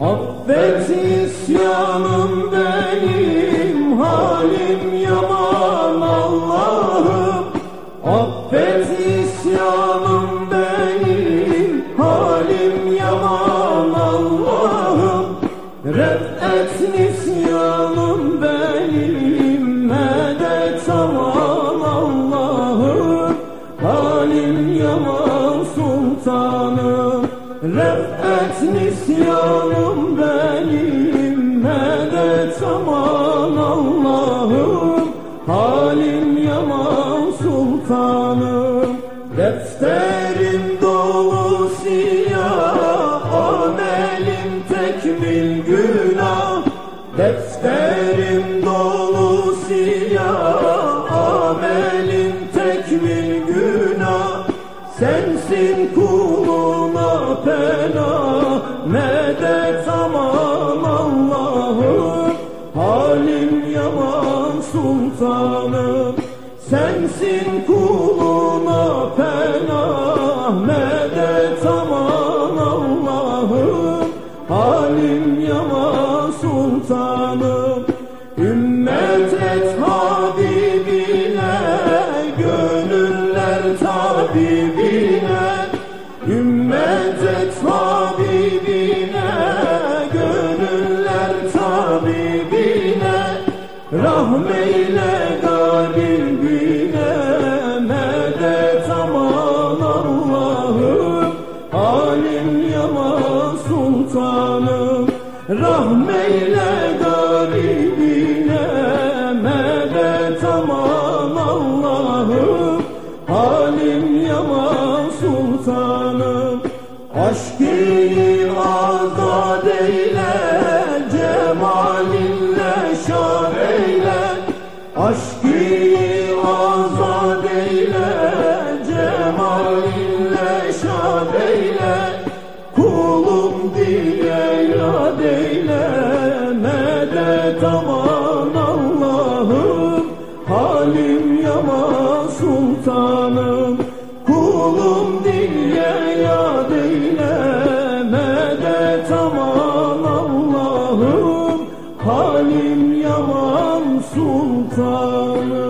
Affet isyanım benim halim yaman Allah'ım. Affet isyanım benim halim yaman Allah'ım. Ref et nisyanım benim medet aman Allah'ım. Halim yaman sultanım Ref nisyanım Defterim dolu siyah Amelim tekmil günah. Defterim dolu siyah Amelim tekmil günah. Sensin kuluna pena Medet aman Allah'ım. Halim yaman sultanım Sensin kuluna pena Medet aman Allah'ım. Halim yaman sultanım Ümmet et Habibine Gönüller tabibine. Ümmet et Habibine Gönüller tabibine. Rahmeyle galibine sultanım Rahmeyle galibine Medet aman Allah'ım. Halim yaman sultanım Aşkı azad eyle Cemalinle şad eyle. Aşkı azad eyle Cemalinle şad eyle. Kulum diye Kulum diye yad eyle Medet aman Allah'ım Halim yaman sultanım